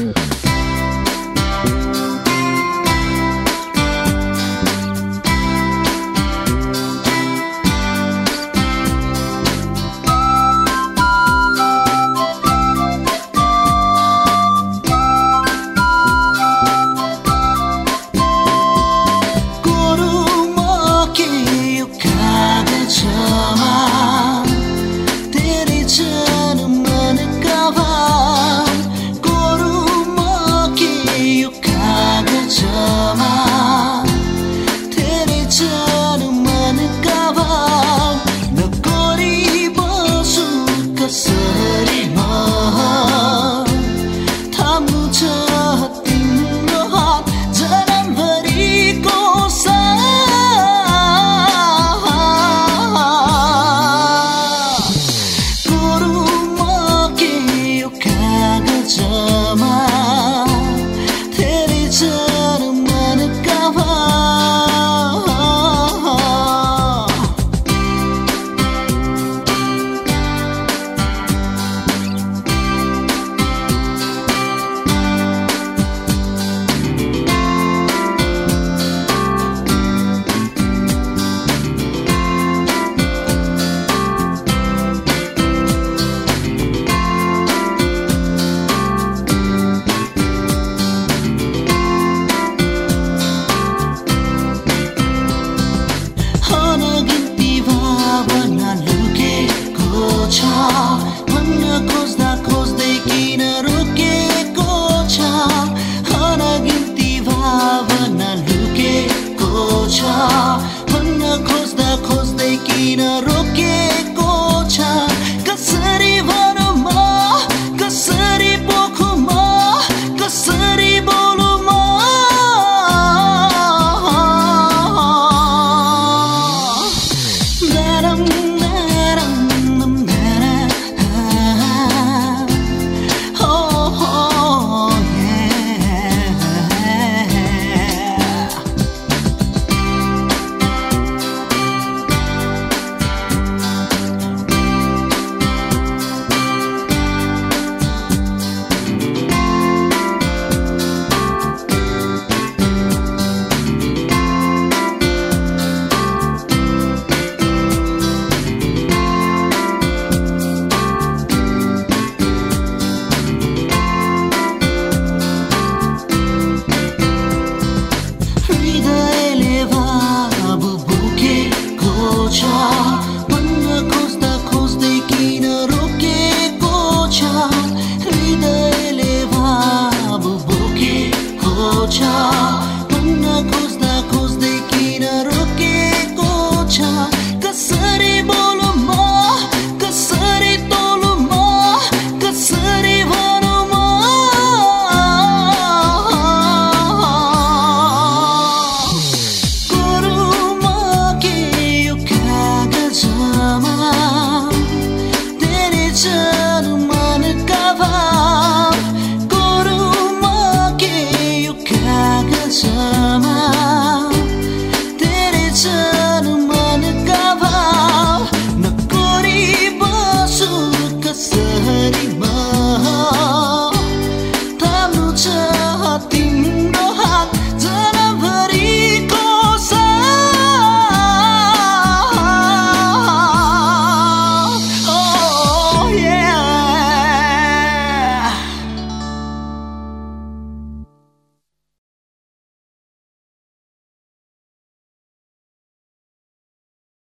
Mm-hmm. 不错